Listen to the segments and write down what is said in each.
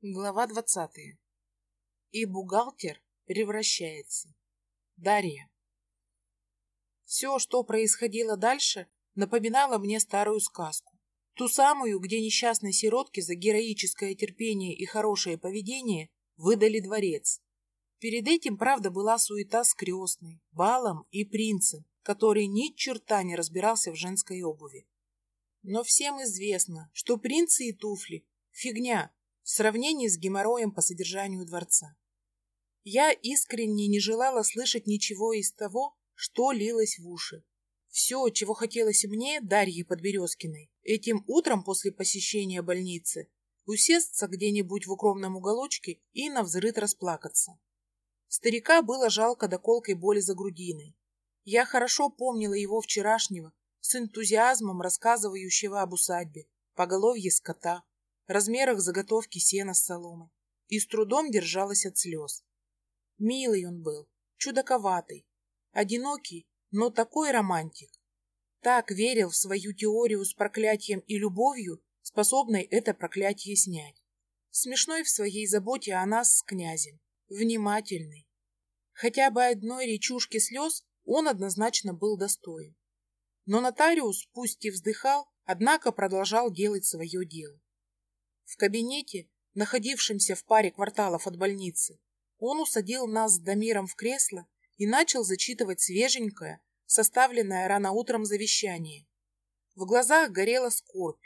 Глава двадцатая. И бухгалтер превращается. Дарья. Все, что происходило дальше, напоминало мне старую сказку. Ту самую, где несчастной сиротке за героическое терпение и хорошее поведение выдали дворец. Перед этим, правда, была суета с крестной, балом и принцем, который ни черта не разбирался в женской обуви. Но всем известно, что принцы и туфли – фигня – в сравнении с геморроем по содержанию дворца. Я искренне не желала слышать ничего из того, что лилось в уши. Все, чего хотелось мне, Дарье Подберезкиной, этим утром после посещения больницы, усесться где-нибудь в укромном уголочке и навзрыд расплакаться. Старика было жалко до колкой боли за грудиной. Я хорошо помнила его вчерашнего, с энтузиазмом рассказывающего об усадьбе, поголовье скота, размерах заготовки сена с соломой, и с трудом держалась от слез. Милый он был, чудаковатый, одинокий, но такой романтик. Так верил в свою теорию с проклятием и любовью, способной это проклятие снять. Смешной в своей заботе о нас с князем, внимательный. Хотя бы одной речушки слез он однозначно был достоин. Но нотариус, пусть и вздыхал, однако продолжал делать свое дело. В кабинете, находившемся в паре кварталов от больницы, он усадил нас с Дамиром в кресло и начал зачитывать свеженькое, составленное рано утром завещание. В глазах горела скорбь,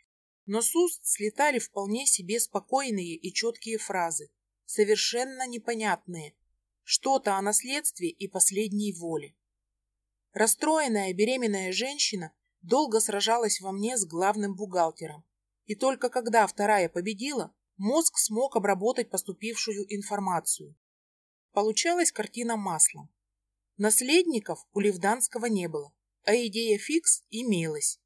но с уст слетали вполне себе спокойные и четкие фразы, совершенно непонятные, что-то о наследстве и последней воле. Расстроенная беременная женщина долго сражалась во мне с главным бухгалтером, и только когда вторая победила, мозг смог обработать поступившую информацию. Получалась картина маслом. Наследников у Левданского не было, а идея фикс имелась.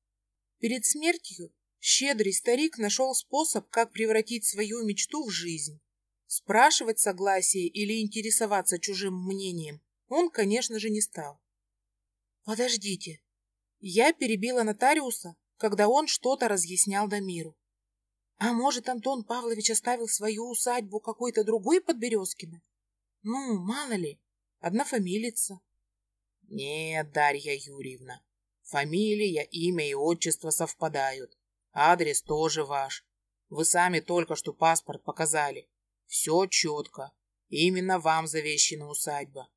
Перед смертью щедрый старик нашел способ, как превратить свою мечту в жизнь. Спрашивать согласие или интересоваться чужим мнением он, конечно же, не стал. «Подождите». Я перебила нотариуса, когда он что-то разъяснял Дамиру. А может, Антон Павлович оставил свою усадьбу какой-то другой под Березкино? Ну, мало ли, однофамилица. Нет, Дарья Юрьевна, фамилия, имя и отчество совпадают. Адрес тоже ваш. Вы сами только что паспорт показали. Все четко. Именно вам завещена усадьба.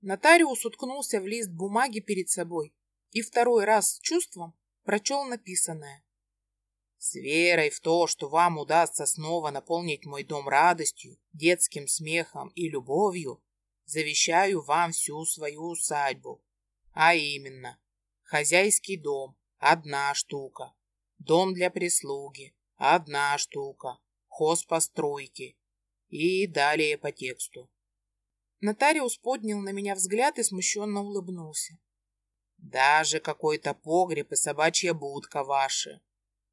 Нотариус уткнулся в лист бумаги перед собой и второй раз с чувством прочел написанное. С верой в то, что вам удастся снова наполнить мой дом радостью, детским смехом и любовью, завещаю вам всю свою усадьбу. А именно, хозяйский дом – одна штука, дом для прислуги – одна штука, хозпостройки и далее по тексту. Нотариус поднял на меня взгляд и смущенно улыбнулся. Даже какой-то погреб и собачья будка ваши.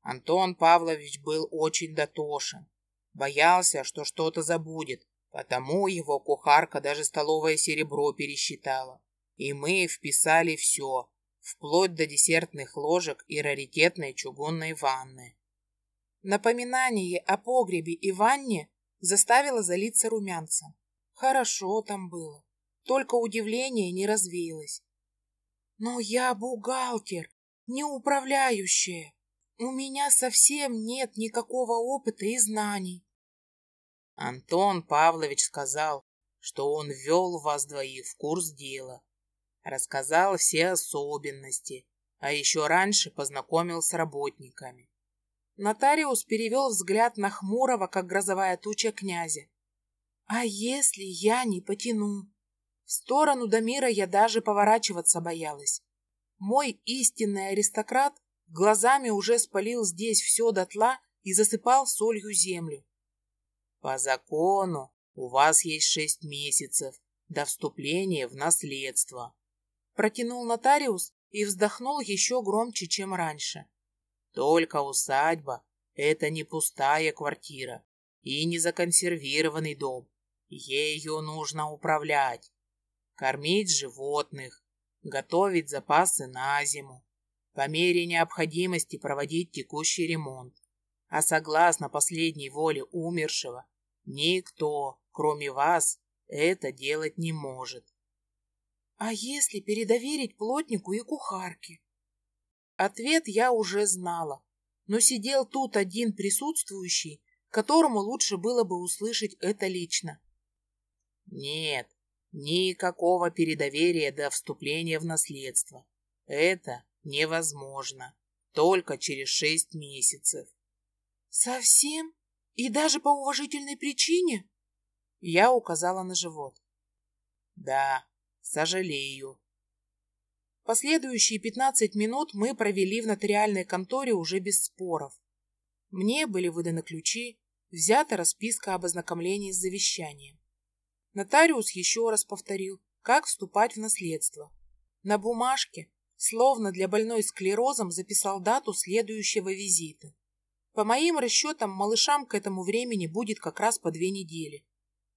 Антон Павлович был очень дотошен. Боялся, что что-то забудет, потому его кухарка даже столовое серебро пересчитала. И мы вписали все, вплоть до десертных ложек и раритетной чугунной ванны. Напоминание о погребе и ванне заставило залиться румянцем. Хорошо там было, только удивление не развеялось. Но я бухгалтер, не управляющая. У меня совсем нет никакого опыта и знаний. Антон Павлович сказал, что он ввел вас двоих в курс дела. Рассказал все особенности, а еще раньше познакомил с работниками. Нотариус перевел взгляд на хмурого, как грозовая туча князя. А если я не потяну? В сторону Дамира я даже поворачиваться боялась. Мой истинный аристократ глазами уже спалил здесь все дотла и засыпал солью землю. По закону у вас есть шесть месяцев до вступления в наследство. Протянул нотариус и вздохнул еще громче, чем раньше. Только усадьба — это не пустая квартира и не законсервированный дом. Ею нужно управлять кормить животных, готовить запасы на зиму, по мере необходимости проводить текущий ремонт, а согласно последней воле умершего, никто, кроме вас, это делать не может. А если передоверить плотнику и кухарке? Ответ я уже знала, но сидел тут один присутствующий, которому лучше было бы услышать это лично. Нет, никакого передоверия до вступления в наследство. Это невозможно. Только через шесть месяцев. Совсем? И даже по уважительной причине? Я указала на живот. Да, сожалею. Последующие пятнадцать минут мы провели в нотариальной конторе уже без споров. Мне были выданы ключи, взята расписка об ознакомлении с завещанием. Нотариус еще раз повторил, как вступать в наследство. На бумажке, словно для больной склерозом, записал дату следующего визита. По моим расчетам, малышам к этому времени будет как раз по две недели.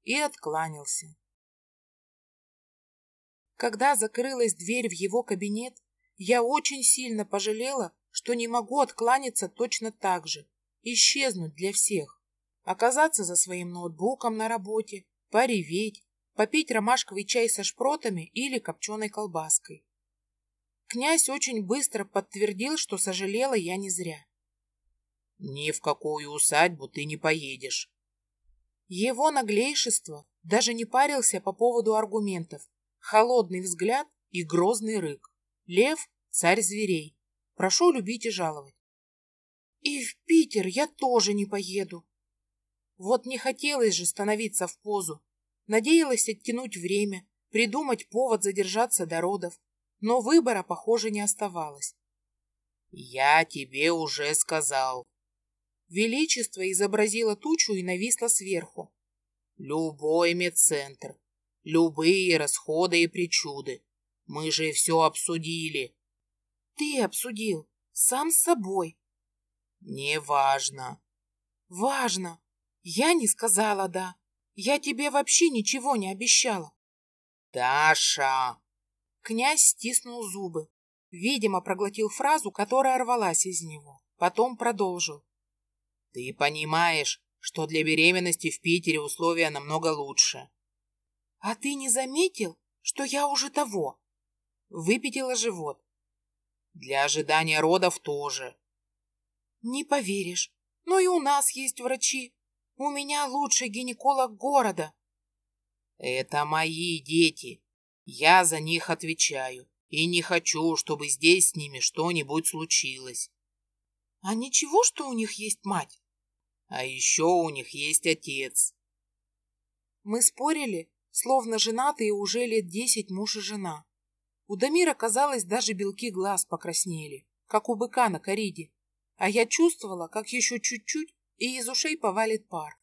И откланялся. Когда закрылась дверь в его кабинет, я очень сильно пожалела, что не могу откланяться точно так же, исчезнуть для всех, оказаться за своим ноутбуком на работе, пореветь, попить ромашковый чай со шпротами или копченой колбаской. Князь очень быстро подтвердил, что сожалела я не зря. Ни в какую усадьбу ты не поедешь. Его наглейшество даже не парился по поводу аргументов. Холодный взгляд и грозный рык. Лев — царь зверей. Прошу любить и жаловать. И в Питер я тоже не поеду. Вот не хотелось же становиться в позу. Надеялась оттянуть время, придумать повод задержаться до родов. Но выбора, похоже, не оставалось. Я тебе уже сказал, Величество изобразило тучу и нависло сверху. Любой медцентр, любые расходы и причуды. Мы же все обсудили. Ты обсудил, сам с собой. Неважно. Важно. Я не сказала «да». Я тебе вообще ничего не обещала. Даша! Князь стиснул зубы. Видимо, проглотил фразу, которая рвалась из него. Потом продолжил. Ты понимаешь, что для беременности в Питере условия намного лучше. А ты не заметил, что я уже того? Выпятила живот. Для ожидания родов тоже. Не поверишь, но и у нас есть врачи. У меня лучший гинеколог города. Это мои дети. Я за них отвечаю. И не хочу, чтобы здесь с ними что-нибудь случилось. А ничего, что у них есть мать? А еще у них есть отец. Мы спорили, словно женатые уже лет десять муж и жена. У Дамира, казалось, даже белки глаз покраснели, как у быка на кориде. А я чувствовала, как еще чуть-чуть, и из ушей повалит пар.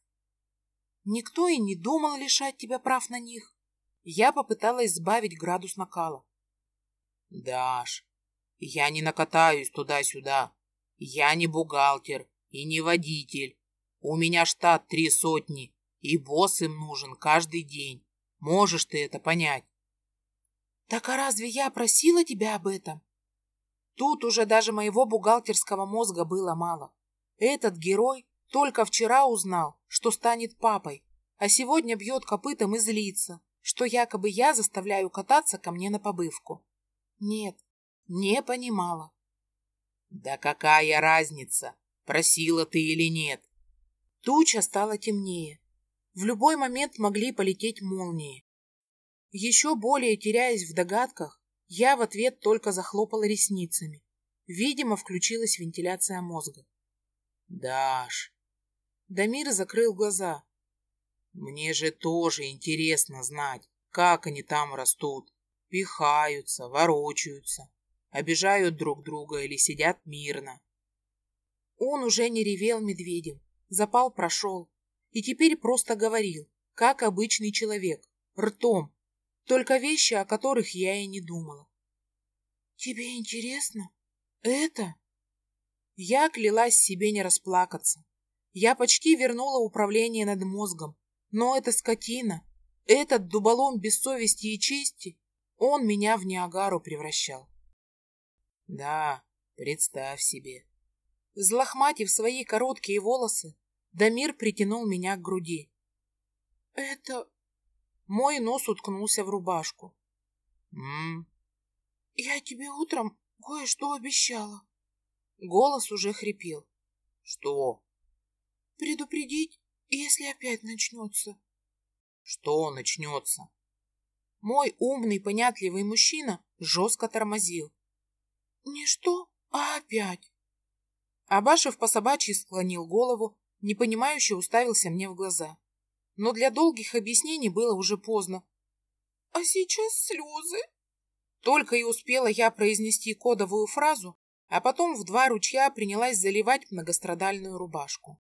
Никто и не думал лишать тебя прав на них. Я попыталась сбавить градус накала. Даш, я не накатаюсь туда-сюда. Я не бухгалтер и не водитель. У меня штат три сотни, и босс им нужен каждый день. Можешь ты это понять? Так а разве я просила тебя об этом? Тут уже даже моего бухгалтерского мозга было мало. Этот герой только вчера узнал, что станет папой, а сегодня бьет копытом и злится, что якобы я заставляю кататься ко мне на побывку. Нет, не понимала. Да какая разница, просила ты или нет? Туча стала темнее. В любой момент могли полететь молнии. Еще более теряясь в догадках, я в ответ только захлопала ресницами. Видимо, включилась вентиляция мозга. Даш. Дамир закрыл глаза. Мне же тоже интересно знать, как они там растут. Пихаются, ворочаются обижают друг друга или сидят мирно. Он уже не ревел медведем, запал прошел, и теперь просто говорил, как обычный человек, ртом, только вещи, о которых я и не думала. «Тебе интересно? Это?» Я клялась себе не расплакаться. Я почти вернула управление над мозгом, но эта скотина, этот дуболом без совести и чести, он меня в Ниагару превращал. Да, представь себе. Взлохматив свои короткие волосы, Дамир притянул меня к груди. «Это...» Мой нос уткнулся в рубашку. «М-м...» «Я тебе утром кое-что обещала». Голос уже хрипел. «Что?» «Предупредить, если опять начнется». «Что начнется?» Мой умный, понятливый мужчина жестко тормозил. «Не что, а опять». Абашев по собачьи склонил голову, непонимающе уставился мне в глаза. Но для долгих объяснений было уже поздно. «А сейчас слезы?» Только и успела я произнести кодовую фразу, а потом в два ручья принялась заливать многострадальную рубашку.